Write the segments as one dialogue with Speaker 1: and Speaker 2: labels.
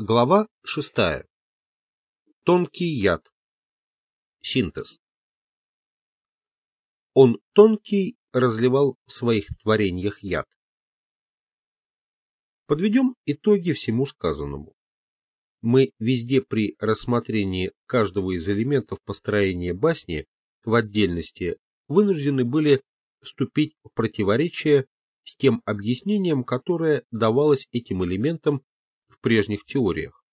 Speaker 1: Глава шестая. Тонкий яд. Синтез. Он тонкий разливал в своих творениях яд. Подведем итоги всему сказанному. Мы везде при рассмотрении каждого из элементов построения басни в отдельности вынуждены были вступить в противоречие с тем объяснением, которое давалось этим элементам в прежних теориях.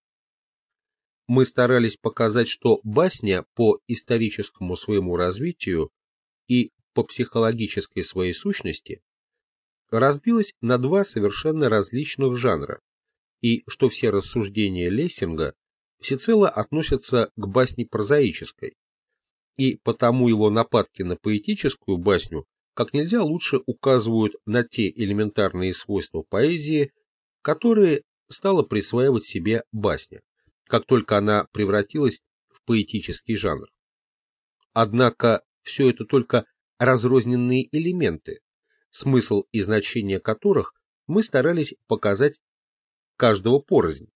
Speaker 1: Мы старались показать, что басня по историческому своему развитию и по психологической своей сущности разбилась на два совершенно различных жанра, и что все рассуждения Лессинга всецело относятся к басне прозаической, и потому его нападки на поэтическую басню как нельзя лучше указывают на те элементарные свойства поэзии, которые стала присваивать себе басня, как только она превратилась в поэтический жанр. Однако все это только разрозненные элементы, смысл и значение которых мы старались показать каждого порознь,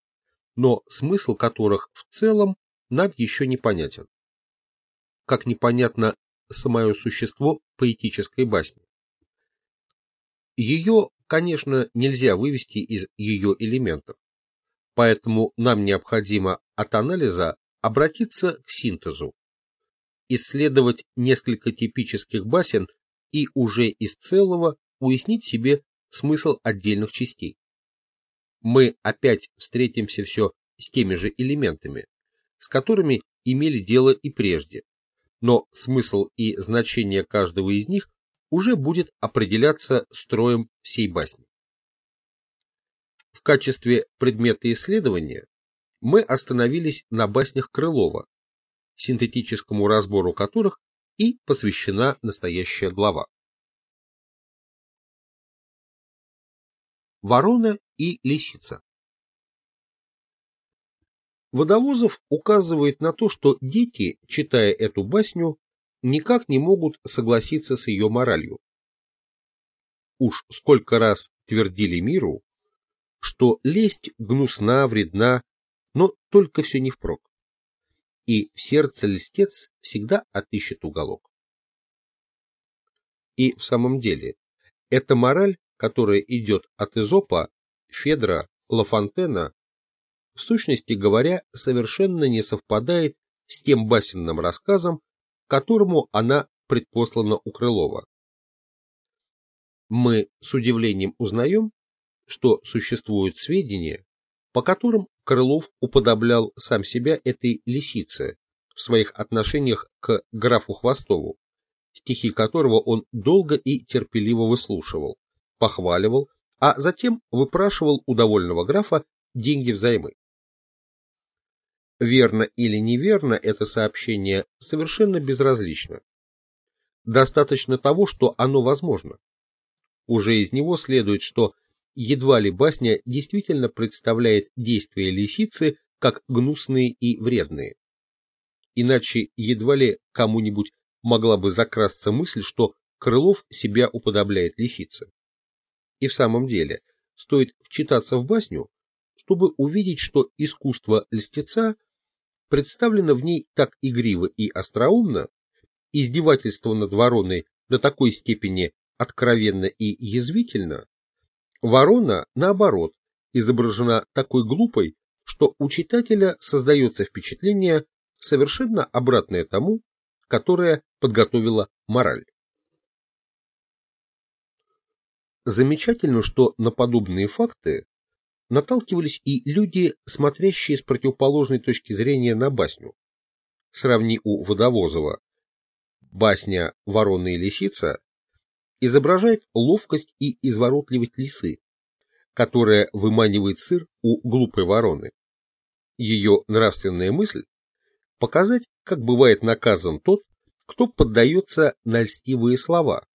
Speaker 1: но смысл которых в целом нам еще не понятен. Как непонятно самое существо поэтической басни. Ее конечно, нельзя вывести из ее элементов. Поэтому нам необходимо от анализа обратиться к синтезу, исследовать несколько типических басен и уже из целого уяснить себе смысл отдельных частей. Мы опять встретимся все с теми же элементами, с которыми имели дело и прежде, но смысл и значение каждого из них уже будет определяться строем всей басни. В качестве предмета исследования мы остановились на баснях Крылова, синтетическому разбору которых и посвящена настоящая глава. Ворона и лисица Водовозов указывает на то, что дети, читая эту басню, никак не могут согласиться с ее моралью. Уж сколько раз твердили миру, что лесть гнусна, вредна, но только все не впрок. И в сердце льстец всегда отыщет уголок. И в самом деле, эта мораль, которая идет от Эзопа, Федра, Лафонтена, в сущности говоря, совершенно не совпадает с тем басенным рассказом, которому она предпослана у Крылова. Мы с удивлением узнаем, что существуют сведения, по которым Крылов уподоблял сам себя этой лисице в своих отношениях к графу Хвостову, стихи которого он долго и терпеливо выслушивал, похваливал, а затем выпрашивал у довольного графа деньги взаймы. Верно или неверно это сообщение совершенно безразлично. Достаточно того, что оно возможно. Уже из него следует, что едва ли басня действительно представляет действия лисицы как гнусные и вредные. Иначе едва ли кому-нибудь могла бы закрасться мысль, что Крылов себя уподобляет лисице. И в самом деле, стоит вчитаться в басню, чтобы увидеть, что искусство льстеца – представлено в ней так игриво и остроумно, издевательство над вороной до такой степени откровенно и язвительно, ворона, наоборот, изображена такой глупой, что у читателя создается впечатление, совершенно обратное тому, которое подготовила мораль. Замечательно, что на подобные факты наталкивались и люди, смотрящие с противоположной точки зрения на басню. Сравни у Водовозова. Басня «Ворона и лисица» изображает ловкость и изворотливость лисы, которая выманивает сыр у глупой вороны. Ее нравственная мысль – показать, как бывает наказан тот, кто поддается на льстивые слова.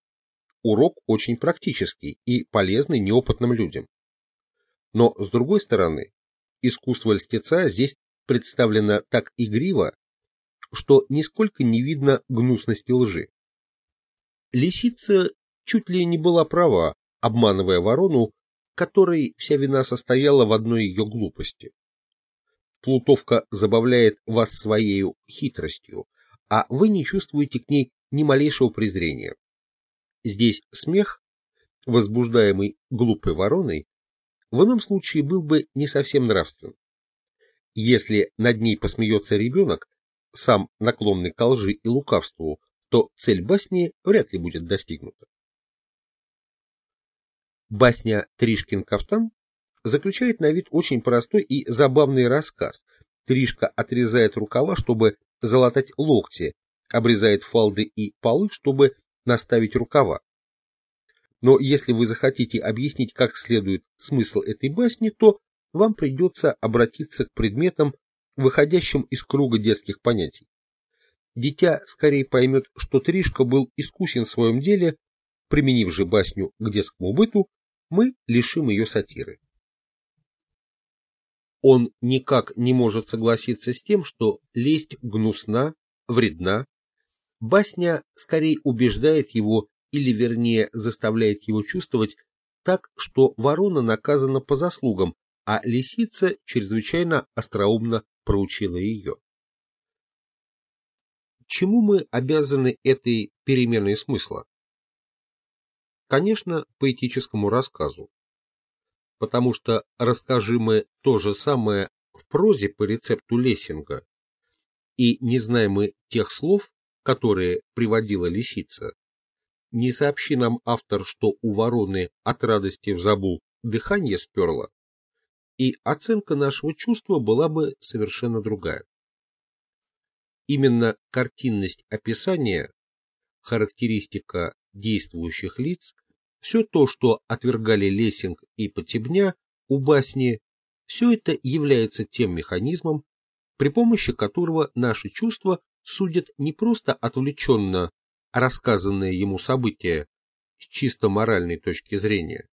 Speaker 1: Урок очень практический и полезный неопытным людям. Но, с другой стороны, искусство льстеца здесь представлено так игриво, что нисколько не видно гнусности лжи. Лисица чуть ли не была права, обманывая ворону, которой вся вина состояла в одной ее глупости. Плутовка забавляет вас своей хитростью, а вы не чувствуете к ней ни малейшего презрения. Здесь смех, возбуждаемый глупой вороной, в ином случае был бы не совсем нравственным. Если над ней посмеется ребенок, сам наклонный к лжи и лукавству, то цель басни вряд ли будет достигнута. Басня «Тришкин кафтан» заключает на вид очень простой и забавный рассказ. Тришка отрезает рукава, чтобы залатать локти, обрезает фалды и полы, чтобы наставить рукава. Но если вы захотите объяснить как следует смысл этой басни, то вам придется обратиться к предметам, выходящим из круга детских понятий. Дитя скорее поймет, что Тришка был искусен в своем деле, применив же басню к детскому быту, мы лишим ее сатиры. Он никак не может согласиться с тем, что лесть гнусна, вредна. Басня скорее убеждает его, или вернее заставляет его чувствовать так, что ворона наказана по заслугам, а лисица чрезвычайно остроумно проучила ее. Чему мы обязаны этой переменной смысла? Конечно, поэтическому рассказу потому что расскажи мы то же самое в прозе по рецепту Лессинга, и не знаем мы тех слов, которые приводила лисица, не сообщи нам автор, что у вороны от радости в забул дыхание сперло, и оценка нашего чувства была бы совершенно другая. Именно картинность описания, характеристика действующих лиц все то, что отвергали Лессинг и Потебня у басни, все это является тем механизмом, при помощи которого наши чувства судят не просто отвлеченно рассказанное ему событие с чисто моральной точки зрения,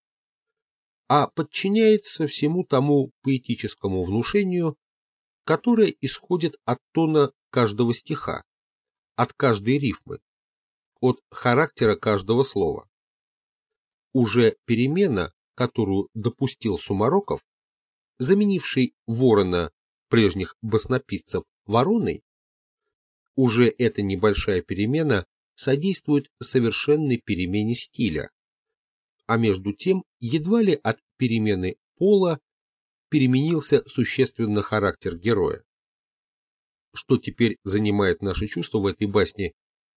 Speaker 1: а подчиняется всему тому поэтическому внушению, которое исходит от тона каждого стиха, от каждой рифмы, от характера каждого слова. Уже перемена, которую допустил Сумароков, заменивший ворона прежних баснописцев вороной, уже эта небольшая перемена содействует совершенной перемене стиля, а между тем едва ли от перемены пола переменился существенно характер героя. Что теперь занимает наши чувства в этой басне,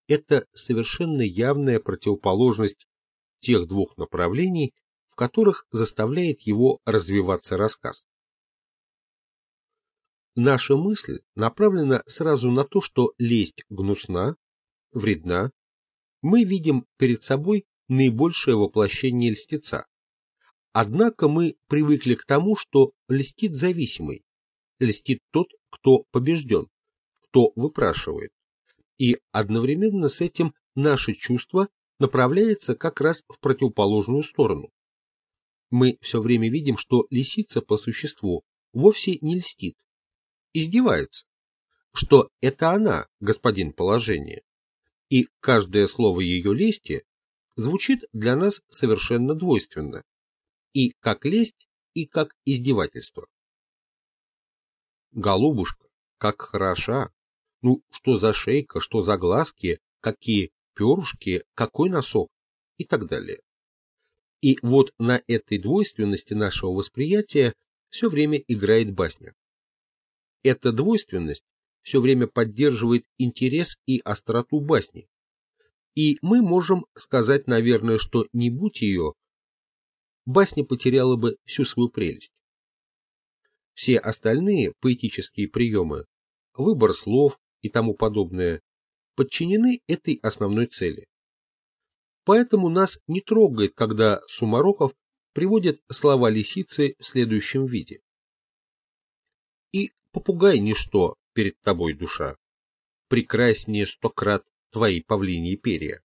Speaker 1: это совершенно явная противоположность тех двух направлений, в которых заставляет его развиваться рассказ. Наша мысль направлена сразу на то, что лесть гнусна, вредна. Мы видим перед собой наибольшее воплощение льстеца. Однако мы привыкли к тому, что льстит зависимый, льстит тот, кто побежден, кто выпрашивает. И одновременно с этим наши чувства направляется как раз в противоположную сторону. Мы все время видим, что лисица по существу вовсе не льстит, издевается, что это она, господин положение, и каждое слово ее лести звучит для нас совершенно двойственно, и как лесть, и как издевательство. Голубушка, как хороша! Ну, что за шейка, что за глазки, какие перышки, какой носок и так далее. И вот на этой двойственности нашего восприятия все время играет басня. Эта двойственность все время поддерживает интерес и остроту басни. И мы можем сказать, наверное, что не будь ее, басня потеряла бы всю свою прелесть. Все остальные поэтические приемы, выбор слов и тому подобное, подчинены этой основной цели. Поэтому нас не трогает, когда Сумароков приводит слова лисицы в следующем виде. И попугай ничто перед тобой, душа, прекраснее сто крат твои павлиньи перья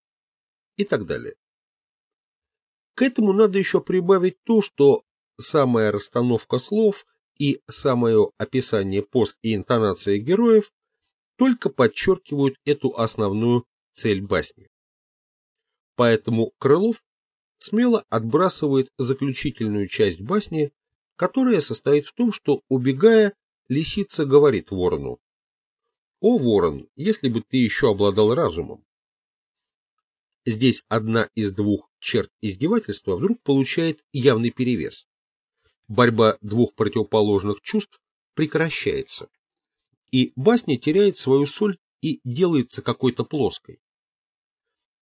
Speaker 1: и так далее. К этому надо еще прибавить то, что самая расстановка слов и самое описание пост и интонация героев только подчеркивают эту основную цель басни. Поэтому Крылов смело отбрасывает заключительную часть басни, которая состоит в том, что, убегая, лисица говорит ворону, «О, ворон, если бы ты еще обладал разумом!» Здесь одна из двух черт издевательства вдруг получает явный перевес. Борьба двух противоположных чувств прекращается, и басня теряет свою соль и делается какой-то плоской.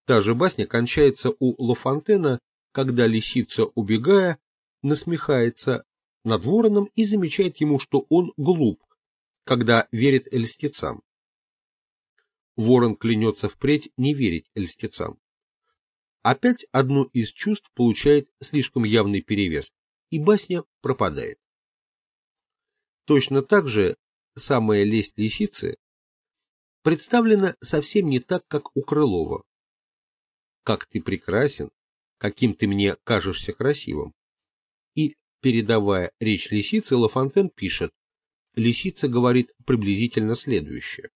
Speaker 1: Та же басня кончается у Лафонтена, когда лисица, убегая, насмехается над вороном и замечает ему, что он глуп, когда верит льстецам. Ворон клянется впредь не верить льстецам. Опять одно из чувств получает слишком явный перевес, и басня пропадает. Точно так же самая лесть лисицы представлена совсем не так, как у Крылова. «Как ты прекрасен, каким ты мне кажешься красивым». Передавая речь лисицы, Лафонтен пишет, лисица говорит приблизительно следующее.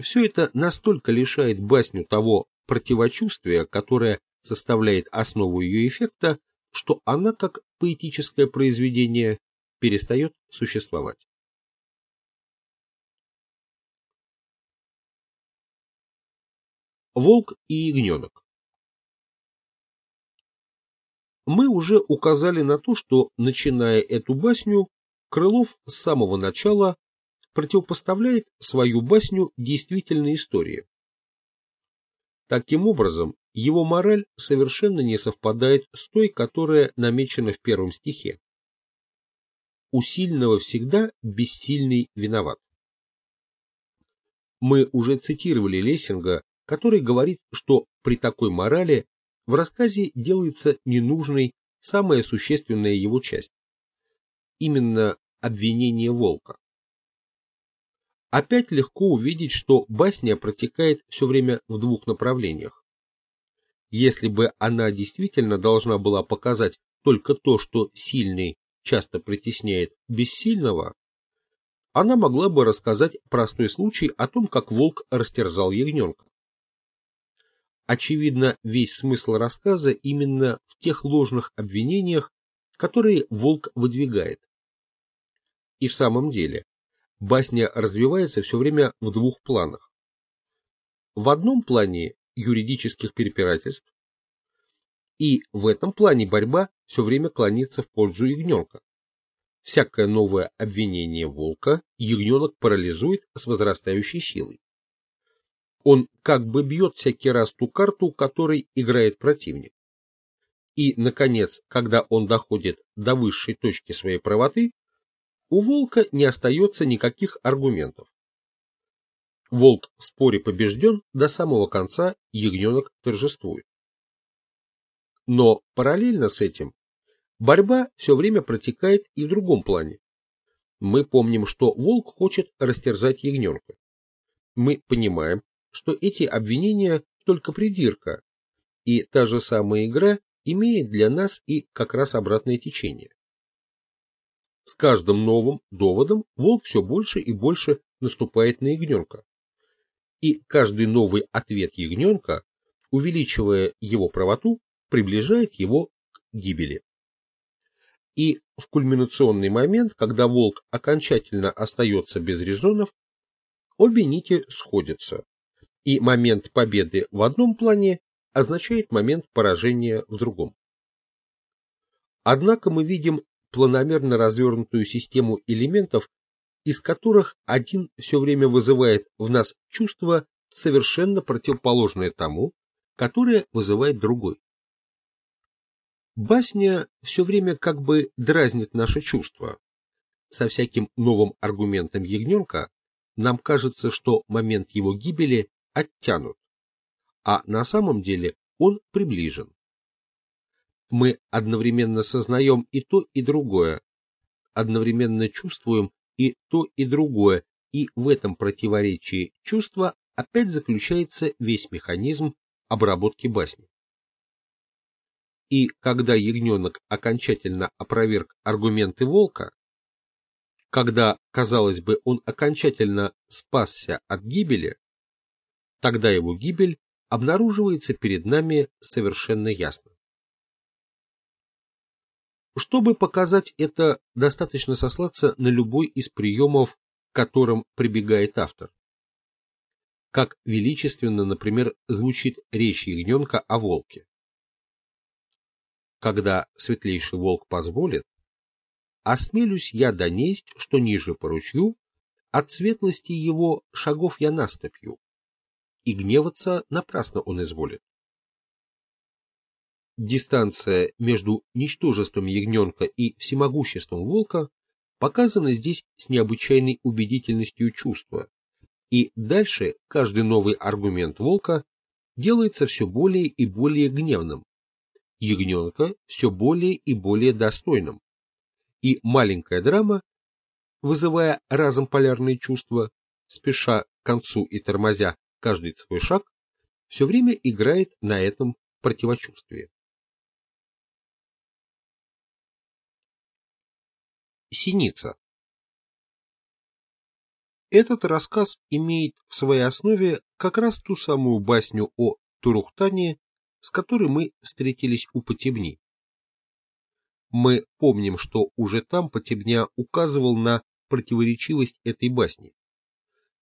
Speaker 1: Все это настолько лишает басню того противочувствия, которое составляет основу ее эффекта, что она, как поэтическое произведение, перестает существовать. Волк и ягненок Мы уже указали на то, что, начиная эту басню, Крылов с самого начала противопоставляет свою басню действительной истории. Таким образом, его мораль совершенно не совпадает с той, которая намечена в первом стихе. У сильного всегда бессильный виноват. Мы уже цитировали Лессинга, который говорит, что при такой морали в рассказе делается ненужной самая существенная его часть. Именно обвинение волка. Опять легко увидеть, что басня протекает все время в двух направлениях. Если бы она действительно должна была показать только то, что сильный часто притесняет бессильного, она могла бы рассказать простой случай о том, как волк растерзал ягненка. Очевидно, весь смысл рассказа именно в тех ложных обвинениях, которые волк выдвигает. И в самом деле, басня развивается все время в двух планах. В одном плане юридических перепирательств, и в этом плане борьба все время клонится в пользу ягненка. Всякое новое обвинение волка ягненок парализует с возрастающей силой. Он как бы бьет всякий раз ту карту, которой играет противник. И, наконец, когда он доходит до высшей точки своей правоты, у волка не остается никаких аргументов. Волк в споре побежден, до самого конца ягненок торжествует. Но параллельно с этим борьба все время протекает и в другом плане. Мы помним, что волк хочет растерзать ягненка. Мы понимаем, что эти обвинения только придирка, и та же самая игра имеет для нас и как раз обратное течение. С каждым новым доводом волк все больше и больше наступает на ягненка. И каждый новый ответ ягненка, увеличивая его правоту, приближает его к гибели. И в кульминационный момент, когда волк окончательно остается без резонов, обе нити сходятся, и момент победы в одном плане означает момент поражения в другом. Однако мы видим планомерно развернутую систему элементов, из которых один все время вызывает в нас чувство, совершенно противоположное тому, которое вызывает другой. Басня все время как бы дразнит наши чувства. Со всяким новым аргументом ягненка нам кажется, что момент его гибели оттянут, а на самом деле он приближен мы одновременно сознаем и то, и другое, одновременно чувствуем и то, и другое, и в этом противоречии чувства опять заключается весь механизм обработки басни. И когда ягненок окончательно опроверг аргументы волка, когда, казалось бы, он окончательно спасся от гибели, тогда его гибель обнаруживается перед нами совершенно ясно. Чтобы показать это, достаточно сослаться на любой из приемов, к которым прибегает автор. Как величественно, например, звучит речь ягненка о волке. Когда светлейший волк позволит, осмелюсь я донесть, что ниже по ручью, от светлости его шагов я наступью, и гневаться напрасно он изволит. Дистанция между ничтожеством ягненка и всемогуществом волка показана здесь с необычайной убедительностью чувства, и дальше каждый новый аргумент волка делается все более и более гневным, ягненка все более и более достойным, и маленькая драма, вызывая разом полярные чувства, спеша к концу и тормозя каждый свой шаг, все время играет на этом противочувствии. Синица Этот рассказ имеет в своей основе как раз ту самую басню о Турухтане, с которой мы встретились у Потебни. Мы помним, что уже там Потебня указывал на противоречивость этой басни,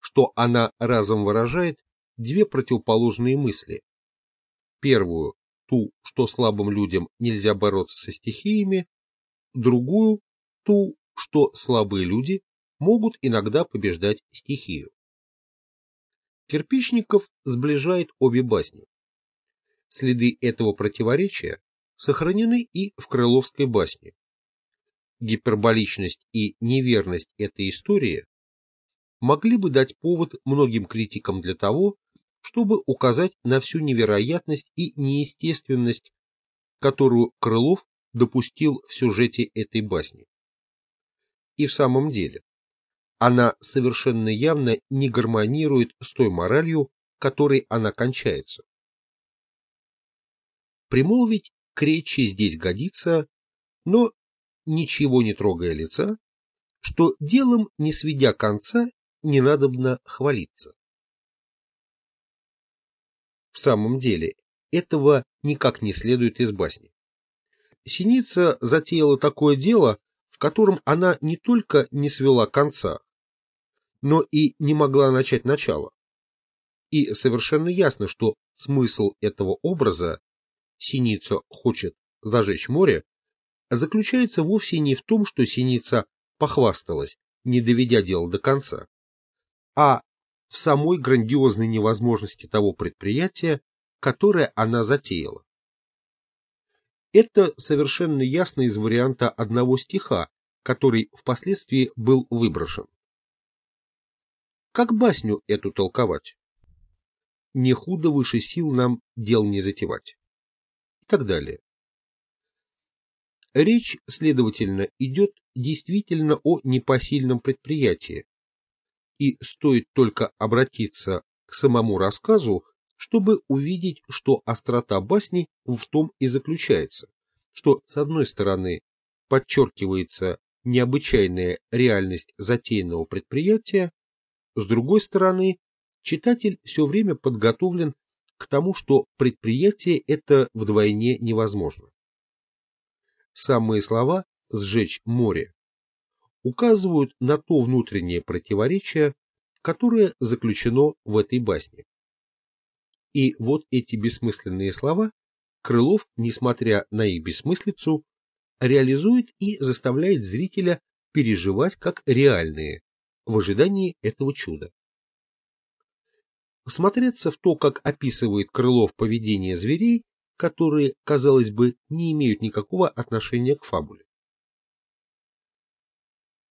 Speaker 1: что она разом выражает две противоположные мысли. Первую, ту, что слабым людям нельзя бороться со стихиями, другую, ту, что слабые люди могут иногда побеждать стихию. Кирпичников сближает обе басни. Следы этого противоречия сохранены и в Крыловской басне. Гиперболичность и неверность этой истории могли бы дать повод многим критикам для того, чтобы указать на всю невероятность и неестественность, которую Крылов допустил в сюжете этой басни. И в самом деле, она совершенно явно не гармонирует с той моралью, которой она кончается. Примолвить к речи здесь годится, но, ничего не трогая лица, что делом, не сведя конца, не надобно хвалиться. В самом деле, этого никак не следует из басни. Синица затеяла такое дело, в котором она не только не свела конца, но и не могла начать начало. И совершенно ясно, что смысл этого образа «Синица хочет зажечь море» заключается вовсе не в том, что Синица похвасталась, не доведя дело до конца, а в самой грандиозной невозможности того предприятия, которое она затеяла. Это совершенно ясно из варианта одного стиха, который впоследствии был выброшен. Как басню эту толковать? Не худо выше сил нам дел не затевать. И так далее. Речь, следовательно, идет действительно о непосильном предприятии, и стоит только обратиться к самому рассказу, чтобы увидеть, что острота басни в том и заключается, что, с одной стороны, подчеркивается необычайная реальность затеянного предприятия, с другой стороны, читатель все время подготовлен к тому, что предприятие это вдвойне невозможно. Самые слова «сжечь море» указывают на то внутреннее противоречие, которое заключено в этой басне. И вот эти бессмысленные слова Крылов, несмотря на их бессмыслицу, реализует и заставляет зрителя переживать как реальные, в ожидании этого чуда. Смотреться в то, как описывает Крылов поведение зверей, которые, казалось бы, не имеют никакого отношения к фабуле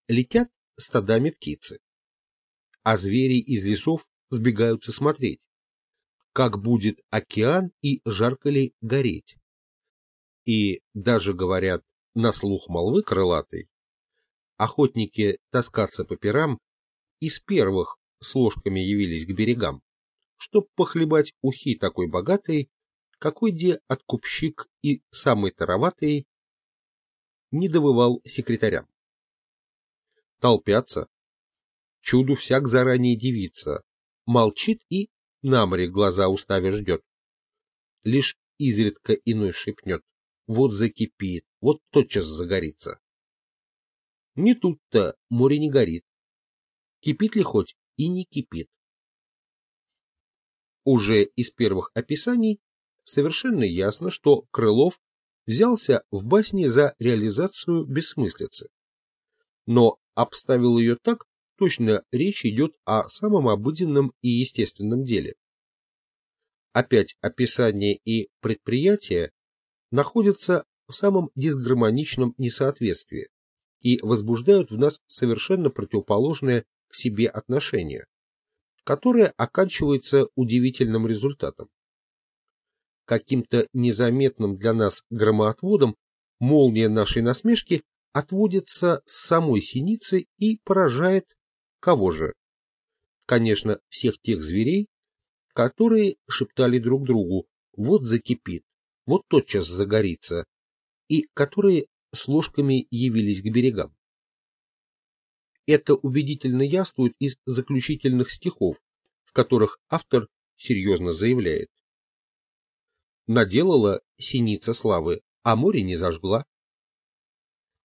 Speaker 1: летят стадами птицы, а звери из лесов сбегаются смотреть, как будет океан и жарко ли гореть. И даже говорят на слух молвы крылатой, охотники таскаться по пирам из первых с ложками явились к берегам, чтоб похлебать ухи такой богатой, какой где откупщик и самый тароватый не довывал секретарям толпятся. Чуду всяк заранее дивится, молчит и на море глаза уставя ждет. Лишь изредка иной шепнет, вот закипит, вот тотчас загорится. Не тут-то море не горит. Кипит ли хоть и не кипит. Уже из первых описаний совершенно ясно, что Крылов взялся в басне за реализацию бессмыслицы. Но обставил ее так, точно речь идет о самом обыденном и естественном деле. Опять описание и предприятие находятся в самом дисгармоничном несоответствии и возбуждают в нас совершенно противоположное к себе отношение, которое оканчивается удивительным результатом. Каким-то незаметным для нас громоотводом молния нашей насмешки отводится с самой синицы и поражает кого же? Конечно, всех тех зверей, которые шептали друг другу «вот закипит, вот тотчас загорится», и которые с ложками явились к берегам. Это убедительно яствует из заключительных стихов, в которых автор серьезно заявляет. Наделала синица славы, а море не зажгла.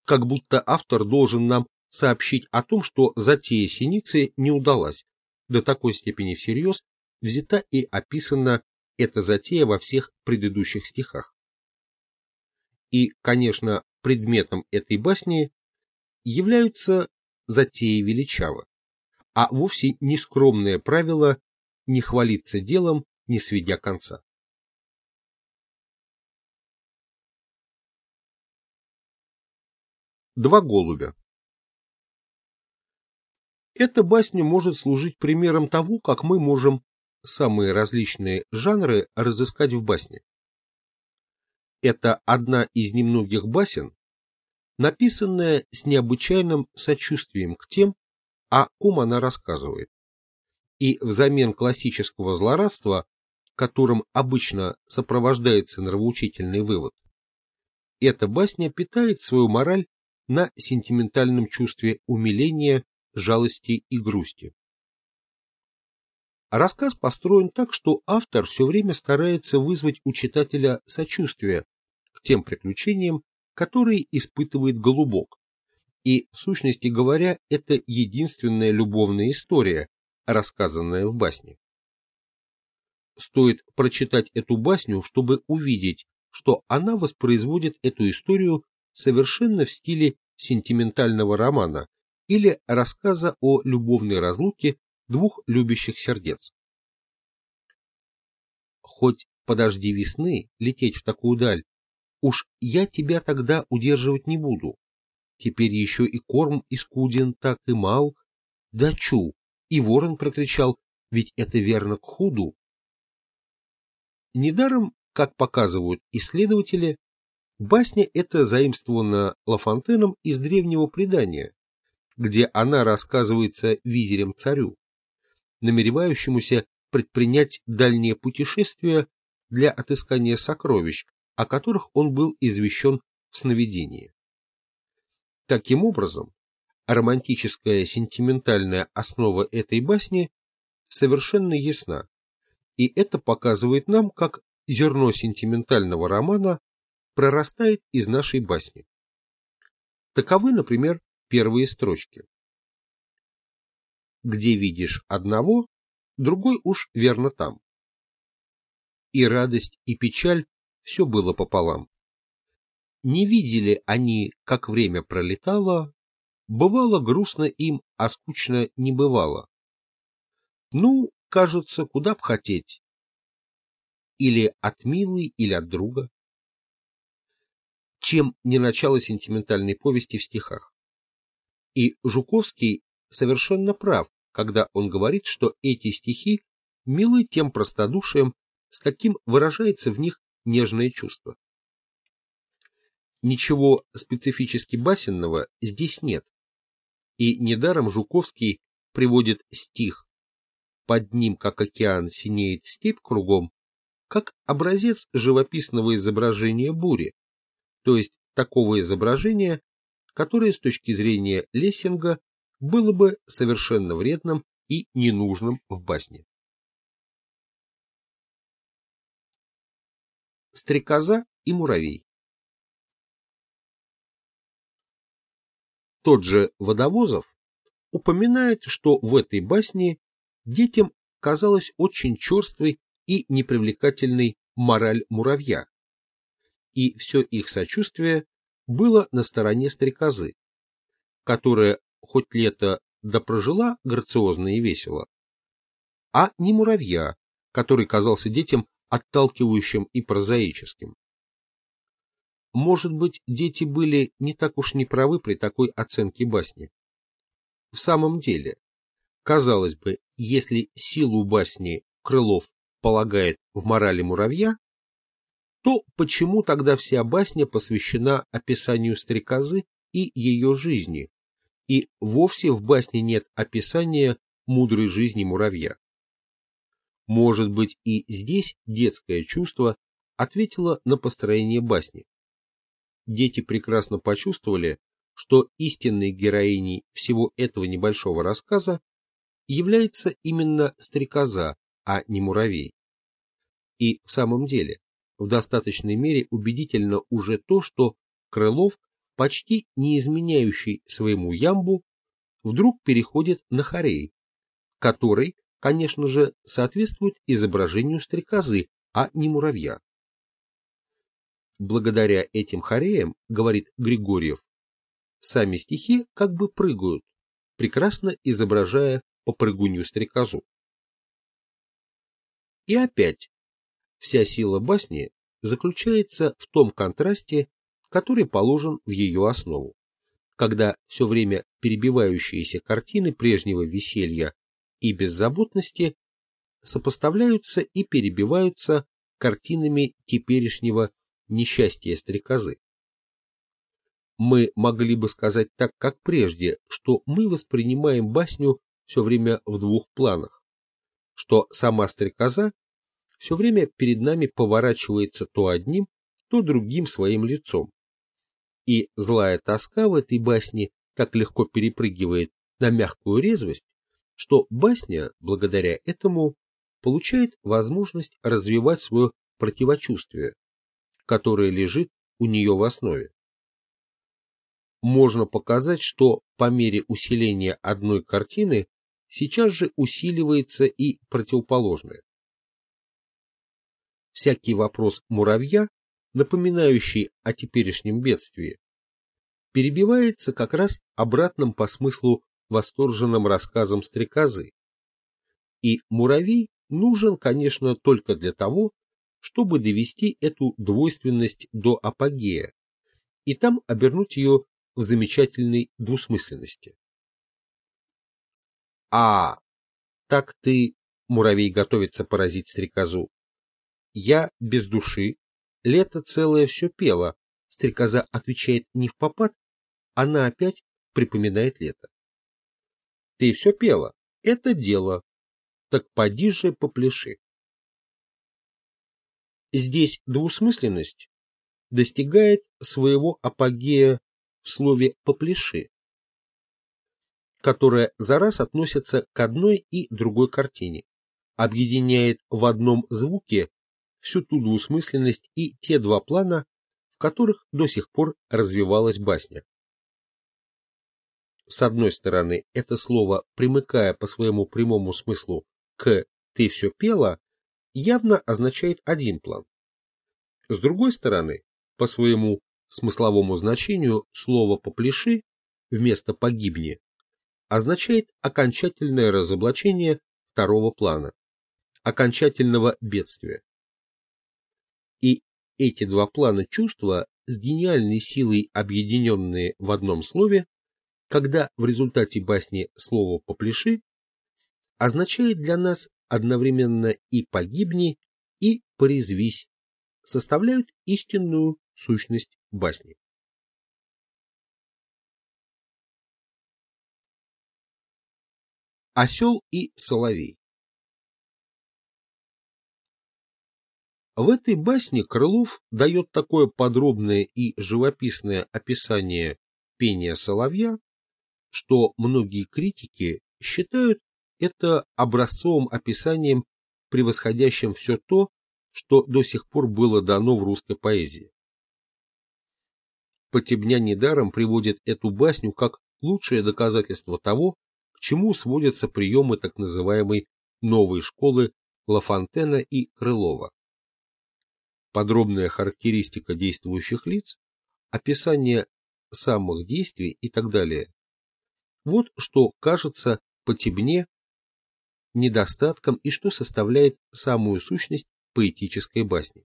Speaker 1: Как будто автор должен нам сообщить о том, что затея синицы не удалась, до такой степени всерьез взята и описана эта затея во всех предыдущих стихах. И, конечно, предметом этой басни являются затеи величаво, а вовсе не скромное правило не хвалиться делом, не сведя конца. Два голубя Эта басня может служить примером того, как мы можем самые различные жанры разыскать в басне. Это одна из немногих басен, написанная с необычайным сочувствием к тем, о ком она рассказывает. И взамен классического злорадства, которым обычно сопровождается нравоучительный вывод, эта басня питает свою мораль на сентиментальном чувстве умиления, жалости и грусти. Рассказ построен так, что автор все время старается вызвать у читателя сочувствие к тем приключениям, которые испытывает Голубок. И, в сущности говоря, это единственная любовная история, рассказанная в басне. Стоит прочитать эту басню, чтобы увидеть, что она воспроизводит эту историю совершенно в стиле сентиментального романа или рассказа о любовной разлуке двух любящих сердец. Хоть подожди весны лететь в такую даль, уж я тебя тогда удерживать не буду. Теперь еще и корм искуден так и мал. Да чу! И ворон прокричал, ведь это верно к худу. Недаром, как показывают исследователи, басня эта заимствована Лафонтеном из древнего предания, где она рассказывается визирем-царю, намеревающемуся предпринять дальнее путешествие для отыскания сокровищ, о которых он был извещен в сновидении. Таким образом, романтическая сентиментальная основа этой басни совершенно ясна, и это показывает нам, как зерно сентиментального романа прорастает из нашей басни. Таковы, например, первые строчки. Где видишь одного, другой уж верно там. И радость, и печаль все было пополам. Не видели они, как время пролетало, бывало грустно им, а скучно не бывало. Ну, кажется, куда б хотеть. Или от милой, или от друга. Чем не начало сентиментальной повести в стихах. И Жуковский совершенно прав, когда он говорит, что эти стихи милы тем простодушием, с каким выражается в них нежное чувство. Ничего специфически басенного здесь нет. И недаром Жуковский приводит стих «Под ним, как океан, синеет степь кругом», как образец живописного изображения бури, то есть такого изображения, которое с точки зрения Лессинга было бы совершенно вредным и ненужным в басне. Стрекоза и муравей Тот же Водовозов упоминает, что в этой басне детям казалась очень черствой и непривлекательной мораль муравья, и все их сочувствие было на стороне стрекозы, которая хоть лето да прожила грациозно и весело, а не муравья, который казался детям отталкивающим и прозаическим. Может быть, дети были не так уж неправы при такой оценке басни. В самом деле, казалось бы, если силу басни Крылов полагает в морали муравья, то почему тогда вся басня посвящена описанию стрекозы и ее жизни, и вовсе в басне нет описания мудрой жизни муравья? Может быть, и здесь детское чувство ответило на построение басни. Дети прекрасно почувствовали, что истинной героиней всего этого небольшого рассказа является именно стрекоза, а не муравей. И в самом деле, в достаточной мере убедительно уже то, что Крылов, почти не изменяющий своему ямбу, вдруг переходит на хорей, который конечно же, соответствует изображению стрекозы, а не муравья. Благодаря этим хореям, говорит Григорьев, сами стихи как бы прыгают, прекрасно изображая попрыгунью стрекозу. И опять, вся сила басни заключается в том контрасте, который положен в ее основу, когда все время перебивающиеся картины прежнего веселья и беззаботности сопоставляются и перебиваются картинами теперешнего несчастья стрекозы. Мы могли бы сказать так, как прежде, что мы воспринимаем басню все время в двух планах, что сама стрекоза все время перед нами поворачивается то одним, то другим своим лицом. И злая тоска в этой басне так легко перепрыгивает на мягкую резвость, что басня, благодаря этому, получает возможность развивать свое противочувствие, которое лежит у нее в основе. Можно показать, что по мере усиления одной картины сейчас же усиливается и противоположное. Всякий вопрос муравья, напоминающий о теперешнем бедствии, перебивается как раз обратным по смыслу восторженным рассказом стрекозы. И муравей нужен, конечно, только для того, чтобы довести эту двойственность до апогея и там обернуть ее в замечательной двусмысленности. А, так ты, муравей, готовится поразить стрекозу. Я без души, лето целое все пело, стрекоза отвечает не в попад, она опять припоминает лето. Ты все пела. Это дело. Так поди же попляши. Здесь двусмысленность достигает своего апогея в слове «попляши», которое за раз относится к одной и другой картине, объединяет в одном звуке всю ту двусмысленность и те два плана, в которых до сих пор развивалась басня. С одной стороны, это слово, примыкая по своему прямому смыслу к «ты все пела», явно означает один план. С другой стороны, по своему смысловому значению слово «попляши» вместо «погибни» означает окончательное разоблачение второго плана, окончательного бедствия. Эти два плана чувства с гениальной силой объединенные в одном слове когда в результате басни слово «попляши» означает для нас одновременно и «погибни», и «порезвись», составляют истинную сущность басни. Осел и соловей В этой басне Крылов дает такое подробное и живописное описание пения соловья, что многие критики считают это образцовым описанием, превосходящим все то, что до сих пор было дано в русской поэзии. Потебня недаром приводит эту басню как лучшее доказательство того, к чему сводятся приемы так называемой новой школы Лафонтена и Крылова. Подробная характеристика действующих лиц, описание самых действий и так далее. Вот что кажется по Тебне недостатком и что составляет самую сущность поэтической басни.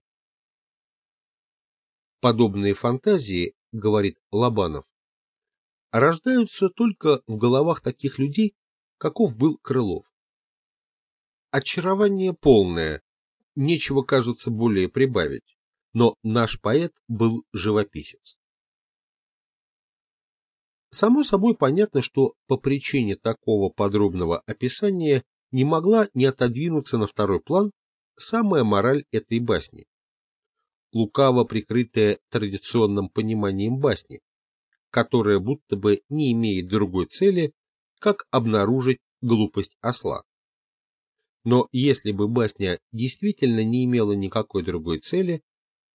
Speaker 1: Подобные фантазии, говорит Лобанов, рождаются только в головах таких людей, каков был Крылов. Очарование полное, нечего, кажется, более прибавить, но наш поэт был живописец. Само собой понятно, что по причине такого подробного описания не могла не отодвинуться на второй план самая мораль этой басни, лукаво прикрытая традиционным пониманием басни, которая будто бы не имеет другой цели, как обнаружить глупость осла. Но если бы басня действительно не имела никакой другой цели,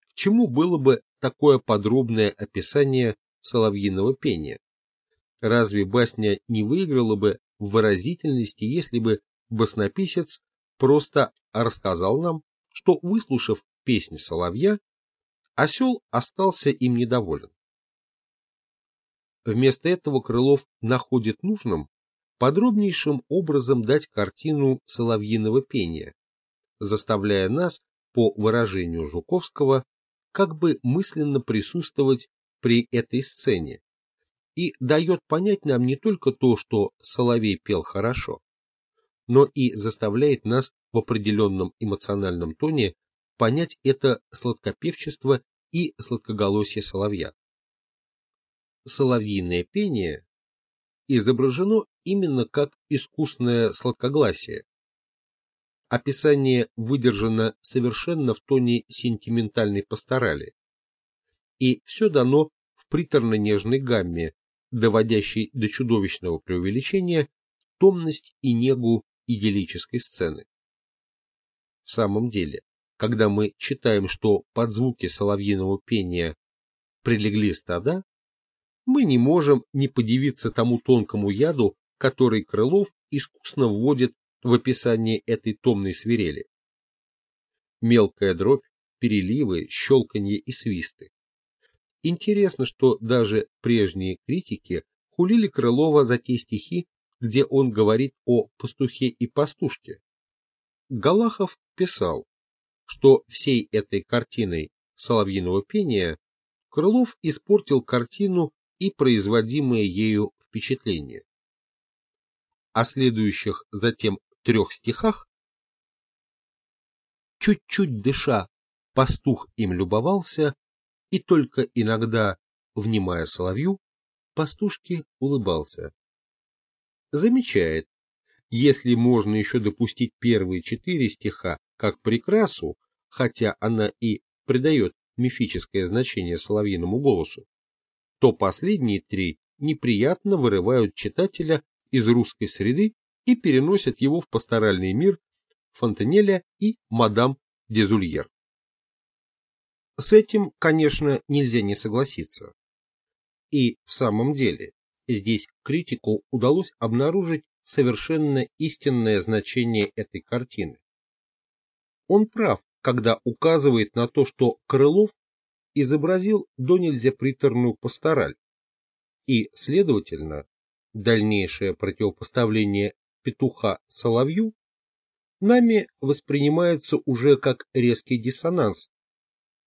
Speaker 1: к чему было бы такое подробное описание соловьиного пения? Разве басня не выиграла бы в выразительности, если бы баснописец просто рассказал нам, что, выслушав песни соловья, осел остался им недоволен. Вместо этого Крылов находит нужным подробнейшим образом дать картину соловьиного пения, заставляя нас, по выражению Жуковского, как бы мысленно присутствовать при этой сцене, и дает понять нам не только то, что Соловей пел хорошо, но и заставляет нас в определенном эмоциональном тоне понять это сладкопевчество и сладкоголосие соловья. Соловьиное пение изображено именно как искусное сладкогласие. Описание выдержано совершенно в тоне сентиментальной пасторали. И все дано в приторно-нежной гамме, доводящей до чудовищного преувеличения томность и негу идиллической сцены. В самом деле, когда мы читаем, что под звуки соловьиного пения прилегли стада, мы не можем не подивиться тому тонкому яду, который Крылов искусно вводит в описание этой томной свирели. Мелкая дробь, переливы, щелканье и свисты. Интересно, что даже прежние критики хулили Крылова за те стихи, где он говорит о пастухе и пастушке. Галахов писал, что всей этой картиной соловьиного пения Крылов испортил картину и производимое ею впечатление. О следующих затем трех стихах. Чуть-чуть дыша, пастух им любовался, и только иногда, внимая соловью, пастушке улыбался. Замечает, если можно еще допустить первые четыре стиха как прекрасу, хотя она и придает мифическое значение соловьиному голосу, то последние три неприятно вырывают читателя из русской среды и переносят его в пасторальный мир Фонтенеля и мадам Дезульер. С этим, конечно, нельзя не согласиться. И в самом деле, Здесь критику удалось обнаружить совершенно истинное значение этой картины. Он прав, когда указывает на то, что Крылов изобразил до нельзя приторную пастораль, и, следовательно, дальнейшее противопоставление петуха соловью нами воспринимается уже как резкий диссонанс,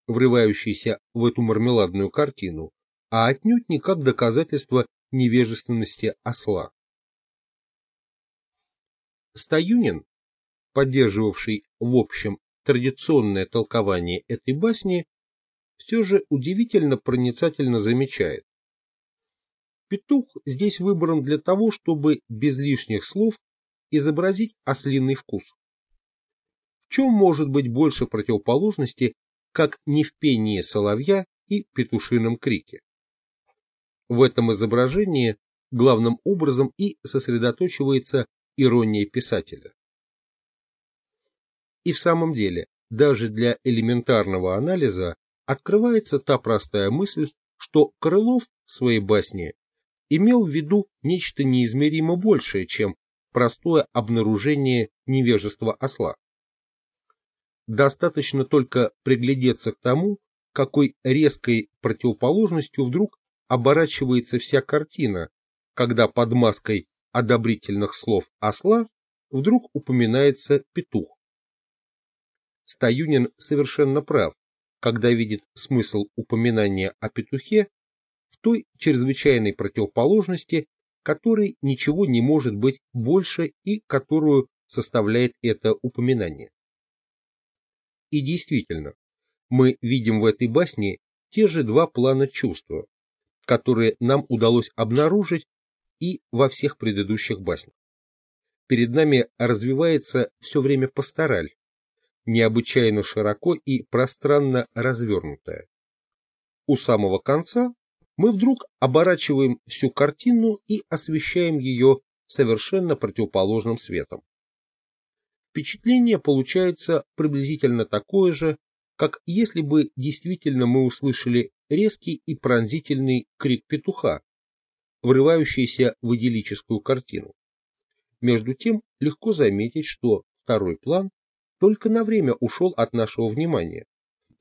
Speaker 1: врывающийся в эту мармеладную картину, а отнюдь не как доказательство невежественности осла. Стаюнин, поддерживавший в общем традиционное толкование этой басни, все же удивительно проницательно замечает. Петух здесь выбран для того, чтобы без лишних слов изобразить ослиный вкус. В чем может быть больше противоположности, как не в пении соловья и петушином крике? В этом изображении главным образом и сосредоточивается ирония писателя. И в самом деле, даже для элементарного анализа открывается та простая мысль, что Крылов в своей басне имел в виду нечто неизмеримо большее, чем простое обнаружение невежества осла. Достаточно только приглядеться к тому, какой резкой противоположностью вдруг оборачивается вся картина, когда под маской одобрительных слов осла вдруг упоминается петух. Стаюнин совершенно прав, когда видит смысл упоминания о петухе той чрезвычайной противоположности, которой ничего не может быть больше и которую составляет это упоминание. И действительно, мы видим в этой басне те же два плана чувства, которые нам удалось обнаружить и во всех предыдущих баснях. Перед нами развивается все время пастораль, необычайно широко и пространно развернутая. У самого конца мы вдруг оборачиваем всю картину и освещаем ее совершенно противоположным светом. Впечатление получается приблизительно такое же, как если бы действительно мы услышали резкий и пронзительный крик петуха, врывающийся в идиллическую картину. Между тем легко заметить, что второй план только на время ушел от нашего внимания,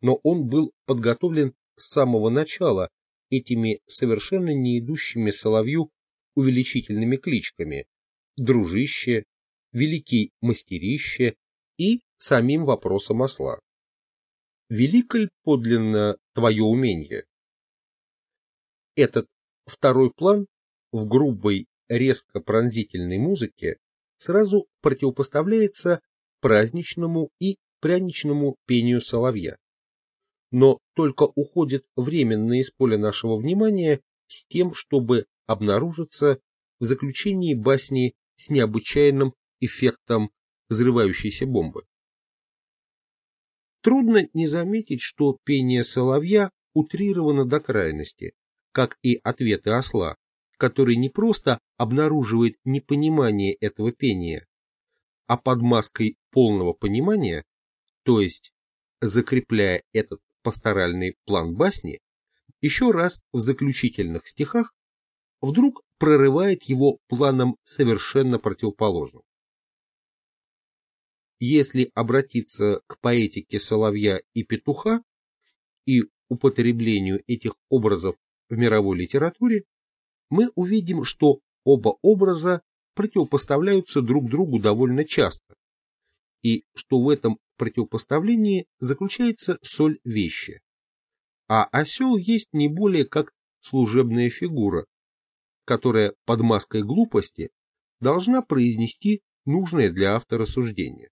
Speaker 1: но он был подготовлен с самого начала этими совершенно не идущими соловью увеличительными кличками «дружище», «великий мастерище» и самим вопросом осла. Велико ли подлинно твое умение? Этот второй план в грубой, резко пронзительной музыке сразу противопоставляется праздничному и пряничному пению соловья. Но только уходит временно из поля нашего внимания с тем, чтобы обнаружиться в заключении басни с необычайным эффектом взрывающейся бомбы. Трудно не заметить, что пение соловья утрировано до крайности, как и ответы осла, который не просто обнаруживает непонимание этого пения, а под маской полного понимания, то есть закрепляя этот пасторальный план басни, еще раз в заключительных стихах вдруг прорывает его планом совершенно противоположным. Если обратиться к поэтике Соловья и Петуха и употреблению этих образов в мировой литературе, мы увидим, что оба образа противопоставляются друг другу довольно часто, и что в этом противопоставлении заключается соль вещи. А осел есть не более как служебная фигура, которая под маской глупости должна произнести нужное для автора суждение.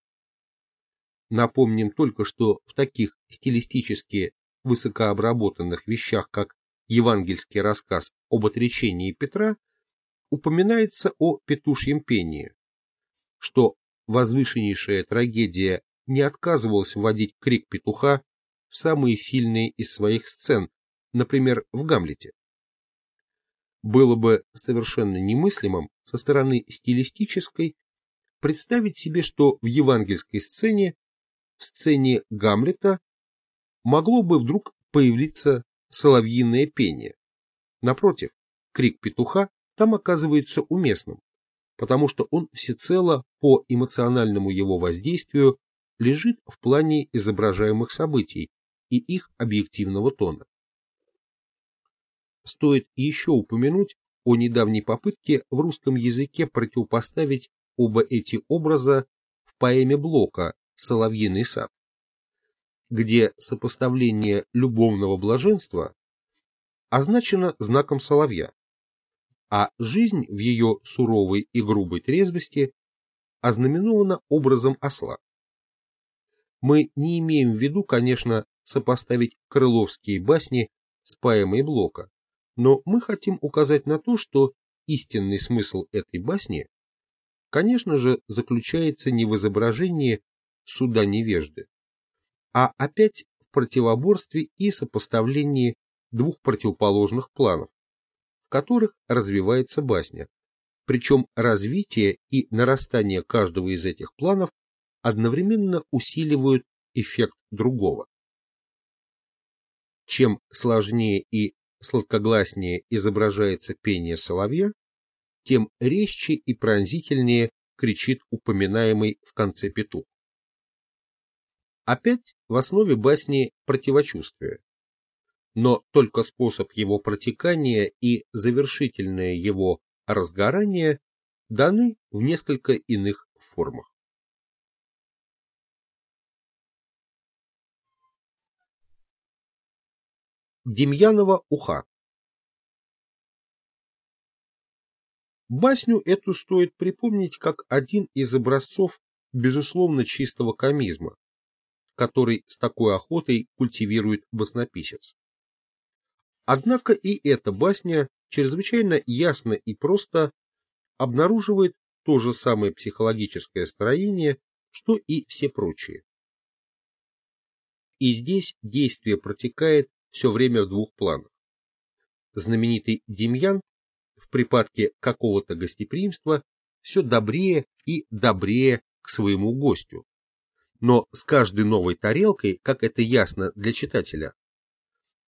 Speaker 1: Напомним только, что в таких стилистически высокообработанных вещах, как евангельский рассказ об отречении Петра, упоминается о петушьем пении, что возвышеннейшая трагедия не отказывалась вводить крик петуха в самые сильные из своих сцен, например, в «Гамлете». Было бы совершенно немыслимым со стороны стилистической представить себе, что в евангельской сцене в сцене Гамлета могло бы вдруг появиться соловьиное пение. Напротив, крик петуха там оказывается уместным, потому что он всецело по эмоциональному его воздействию лежит в плане изображаемых событий и их объективного тона. Стоит еще упомянуть о недавней попытке в русском языке противопоставить оба эти образа в поэме Блока «Соловьиный сад», где сопоставление любовного блаженства означено знаком соловья, а жизнь в ее суровой и грубой трезвости ознаменована образом осла. Мы не имеем в виду, конечно, сопоставить крыловские басни с поэмой Блока, но мы хотим указать на то, что истинный смысл этой басни, конечно же, заключается не в изображении суда невежды, а опять в противоборстве и сопоставлении двух противоположных планов, в которых развивается басня, причем развитие и нарастание каждого из этих планов одновременно усиливают эффект другого. Чем сложнее и сладкогласнее изображается пение соловья, тем резче и пронзительнее кричит упоминаемый в конце петух. Опять в основе басни противочувствие, но только способ его протекания и завершительное его разгорание даны в несколько иных формах. Демьянова уха Басню эту стоит припомнить как один из образцов безусловно чистого комизма, который с такой охотой культивирует баснописец. Однако и эта басня чрезвычайно ясно и просто обнаруживает то же самое психологическое строение, что и все прочие. И здесь действие протекает все время в двух планах. Знаменитый Демьян в припадке какого-то гостеприимства все добрее и добрее к своему гостю. Но с каждой новой тарелкой, как это ясно для читателя,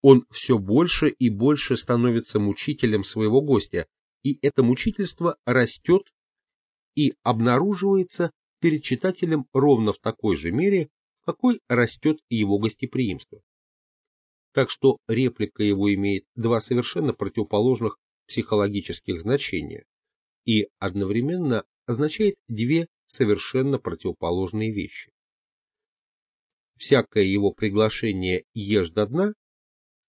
Speaker 1: он все больше и больше становится мучителем своего гостя, и это мучительство растет и обнаруживается перед читателем ровно в такой же мере, какой растет его гостеприимство. Так что реплика его имеет два совершенно противоположных психологических значения и одновременно означает две совершенно противоположные вещи. Всякое его приглашение «ешь до дна»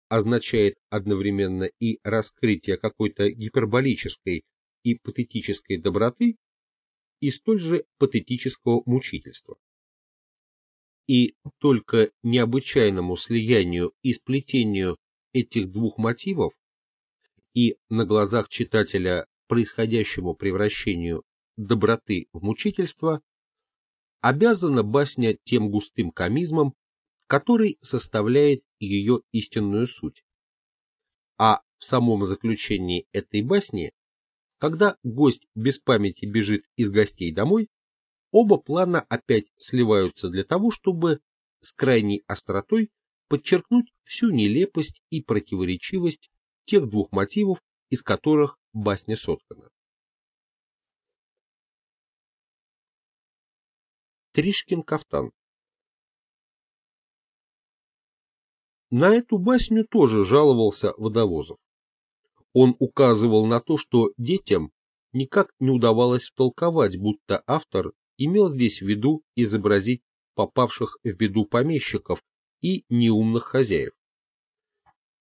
Speaker 1: означает одновременно и раскрытие какой-то гиперболической и патетической доброты, и столь же патетического мучительства. И только необычайному слиянию и сплетению этих двух мотивов и на глазах читателя происходящему превращению доброты в мучительство обязана басня тем густым комизмом, который составляет ее истинную суть. А в самом заключении этой басни, когда гость без памяти бежит из гостей домой, оба плана опять сливаются для того, чтобы с крайней остротой подчеркнуть всю нелепость и противоречивость тех двух мотивов, из которых басня соткана. Тришкин кафтан На эту басню тоже жаловался Водовозов. Он указывал на то, что детям никак не удавалось втолковать, будто автор имел здесь в виду изобразить попавших в беду помещиков и неумных хозяев.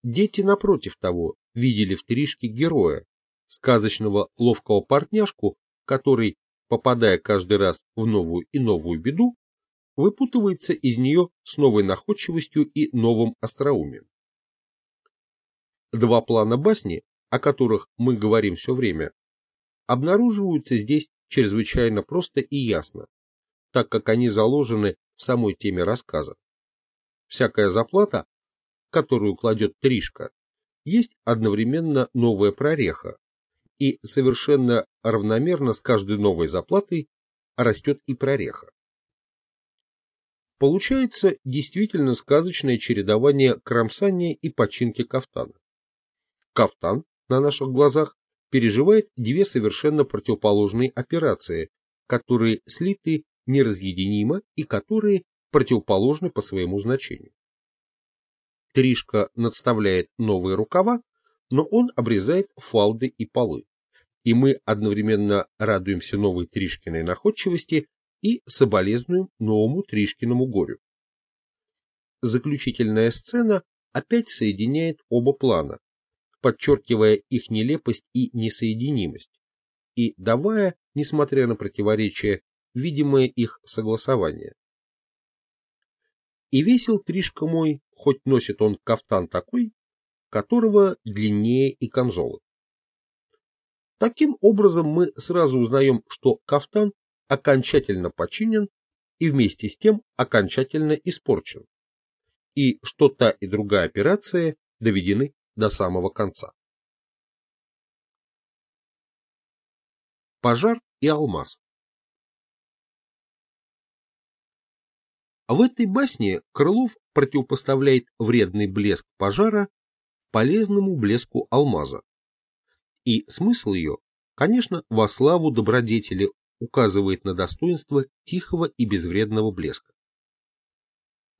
Speaker 1: Дети, напротив того, видели в Тришке героя, сказочного ловкого партняшку, который, попадая каждый раз в новую и новую беду, выпутывается из нее с новой находчивостью и новым остроумием. Два плана басни, о которых мы говорим все время, обнаруживаются здесь чрезвычайно просто и ясно, так как они заложены в самой теме рассказа. Всякая заплата, которую кладет Тришка, есть одновременно новая прореха, и совершенно равномерно с каждой новой заплатой растет и прореха. Получается действительно сказочное чередование кромсания и починки кафтана. Кафтан, на наших глазах, переживает две совершенно противоположные операции, которые слиты неразъединимо и которые противоположны по своему значению. Тришка надставляет новые рукава, но он обрезает фалды и полы. И мы одновременно радуемся новой Тришкиной находчивости и соболезнуем новому Тришкиному горю. Заключительная сцена опять соединяет оба плана, подчеркивая их нелепость и несоединимость, и давая, несмотря на противоречия, видимое их согласование. И весел Тришка мой, хоть носит он кафтан такой, которого длиннее и камзолы. Таким образом мы сразу узнаем, что кафтан окончательно починен и вместе с тем окончательно испорчен, и что та и другая операция доведены до самого конца. Пожар и алмаз В этой басне Крылов противопоставляет вредный блеск пожара полезному блеску алмаза. И смысл ее, конечно, во славу добродетели указывает на достоинство тихого и безвредного блеска.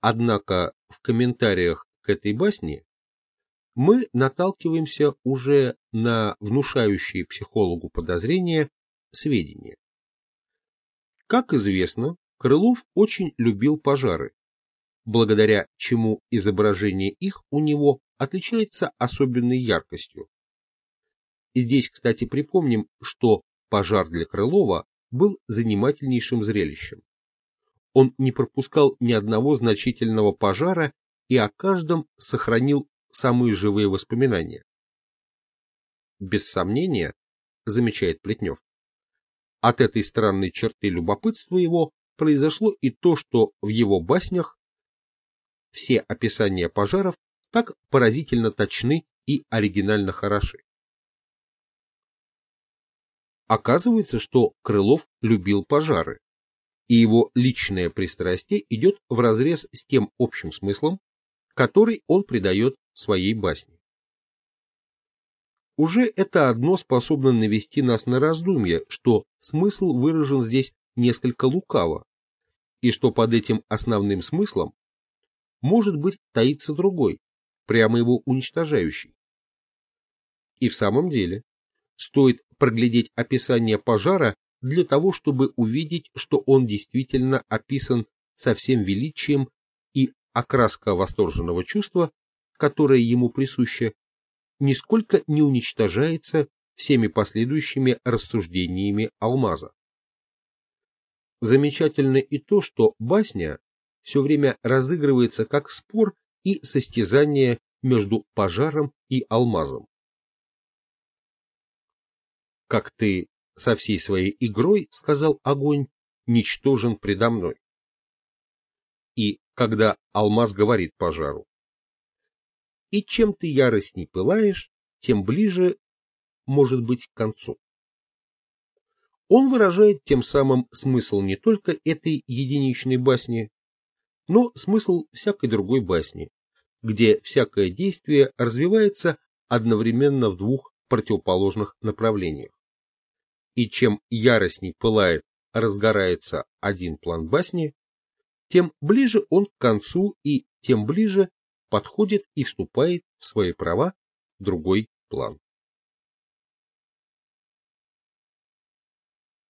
Speaker 1: Однако в комментариях к этой басне мы наталкиваемся уже на внушающие психологу подозрения сведения. Как известно, Крылов очень любил пожары, благодаря чему изображение их у него отличается особенной яркостью. И здесь, кстати, припомним, что пожар для Крылова был занимательнейшим зрелищем. Он не пропускал ни одного значительного пожара и о каждом сохранил самые живые воспоминания. Без сомнения, замечает Плетнев, от этой странной черты любопытства его произошло и то, что в его баснях все описания пожаров так поразительно точны и оригинально хороши. Оказывается, что Крылов любил пожары, и его личное пристрастие идет вразрез с тем общим смыслом, который он придает своей басне. Уже это одно способно навести нас на раздумье, что смысл выражен здесь несколько лукаво, и что под этим основным смыслом может быть таится другой, прямо его уничтожающий. И в самом деле, стоит проглядеть описание пожара для того, чтобы увидеть, что он действительно описан со всем величием и окраска восторженного чувства, которое ему присуще, нисколько не уничтожается всеми последующими рассуждениями алмаза. Замечательно и то, что басня все время разыгрывается как спор и состязание между пожаром и алмазом как ты со всей своей игрой, сказал огонь, ничтожен предо мной. И когда алмаз говорит пожару, и чем ты яростней пылаешь, тем ближе, может быть, к концу. Он выражает тем самым смысл не только этой единичной басни, но смысл всякой другой басни, где всякое действие развивается одновременно в двух противоположных направлениях и чем яростней пылает, разгорается один план басни, тем ближе он к концу и тем ближе подходит и вступает в свои права другой план.